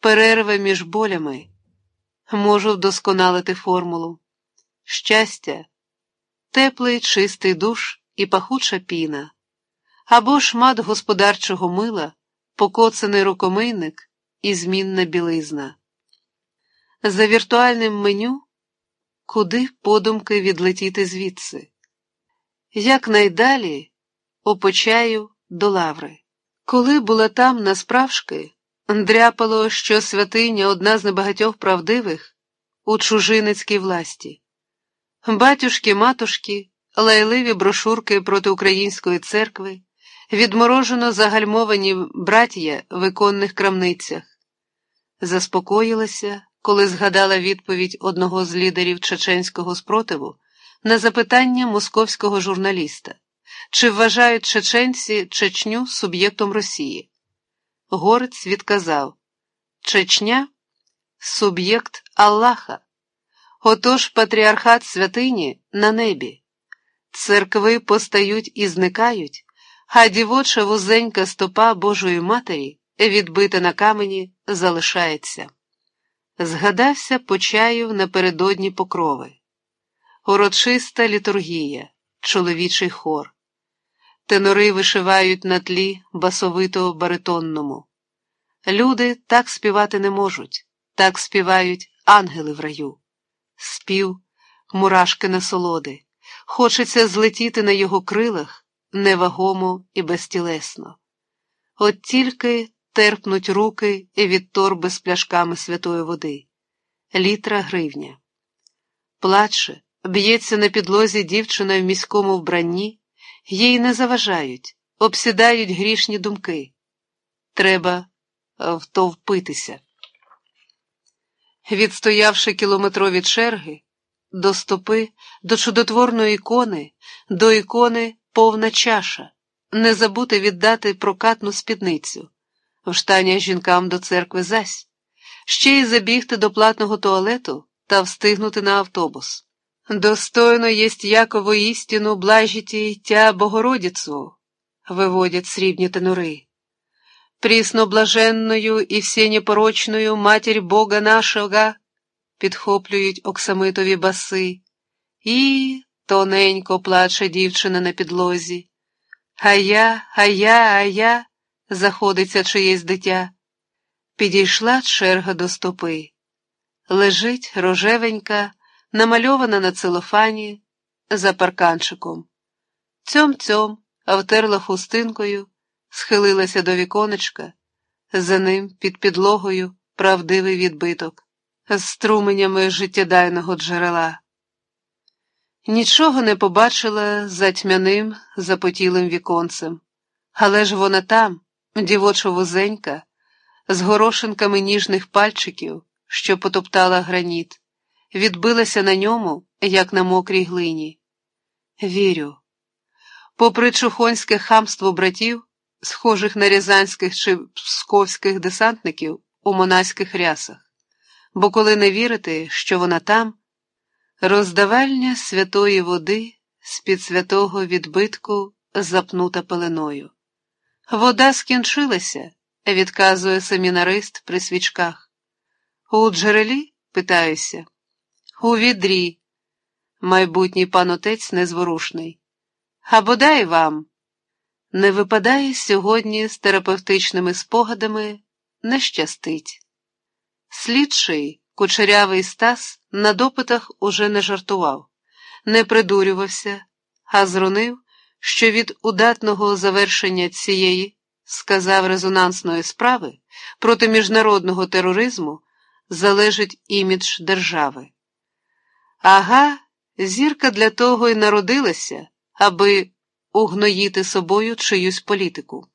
перерва між болями. Можу вдосконалити формулу. Щастя, теплий чистий душ і пахуча піна, або шмат господарчого мила, покоцаний рукомийник і змінна білизна. За віртуальним меню, куди подумки відлетіти звідси, як найдалі опочаю до лаври. Коли була там насправжки, дряпало, що святиня одна з небагатьох правдивих у чужиницькій власті. Батюшки, матушки, лайливі брошурки проти української церкви, відморожено загальмовані браття в іконних крамницях. Заспокоїлася, коли згадала відповідь одного з лідерів чеченського спротиву на запитання московського журналіста, чи вважають чеченці Чечню суб'єктом Росії. Горець відказав Чечня суб'єкт Аллаха. Отож патріархат святині на небі. Церкви постають і зникають, а дівоча вузенька стопа Божої Матері, відбита на камені, залишається. Згадався Почаїв напередодні покрови, урочиста літургія, чоловічий хор. Тенори вишивають на тлі басовито баритонному. Люди так співати не можуть, так співають ангели в раю. Спів, мурашки насолоди, хочеться злетіти на його крилах невагомо і безтілесно. От тільки терпнуть руки від торби з пляшками святої води, літра гривня. Плаче, б'ється на підлозі дівчина в міському вбранні, їй не заважають, обсідають грішні думки. Треба втовпитися. Відстоявши кілометрові черги, до стопи, до чудотворної ікони, до ікони повна чаша, не забути віддати прокатну спідницю, вштання жінкам до церкви зась, ще й забігти до платного туалету та встигнути на автобус. Достойно єсть Якову істину блажіті тя Богородицю, виводять срібні тенори. Прісноблаженною і всенепорочною Матір Бога нашого, підхоплюють оксамитові баси, і тоненько плаче дівчина на підлозі. А я, а я, а я, заходиться чиєсь дитя. Підійшла черга до стопи. Лежить рожевенька, намальована на целофані, за парканчиком. Цьом-цьом, втерла хустинкою, схилилася до віконечка, за ним під підлогою правдивий відбиток, з струменями життєдайного джерела. Нічого не побачила за тьмяним, запотілим віконцем, але ж вона там, дівочо вузенька, з горошинками ніжних пальчиків, що потоптала граніт, відбилася на ньому, як на мокрій глині. Вірю. Попри чухонське хамство братів, схожих на рязанських чи псковських десантників у монаських рясах, бо коли не вірити, що вона там, роздавальня святої води з-під святого відбитку запнута пеленою. Вода скінчилася, відказує семінарист при свічках. У джерелі? питаюся. У відрі, майбутній пан отець незворушний. А бодай вам не випадає сьогодні з терапевтичними спогадами не щастить. Слідчий, кучерявий Стас на допитах уже не жартував, не придурювався, а зрунив, що від удатного завершення цієї, сказав резонансної справи проти міжнародного тероризму залежить імідж держави. Ага, зірка для того й народилася, аби угноїти собою чиюсь політику.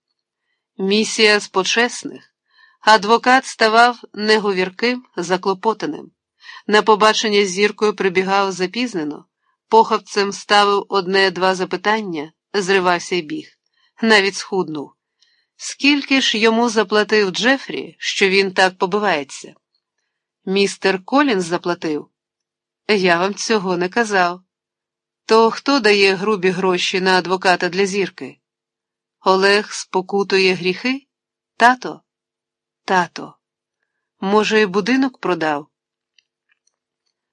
Місія з почесних, адвокат ставав неговірким, заклопотаним. На побачення з зіркою прибігав запізнено, похавцем ставив одне-два запитання, зривався й біг, навіть схуднув. Скільки ж йому заплатив Джефрі, що він так побивається? Містер Колінс заплатив. Я вам цього не казав. То хто дає грубі гроші на адвоката для зірки? Олег спокутує гріхи? Тато? Тато. Може, і будинок продав?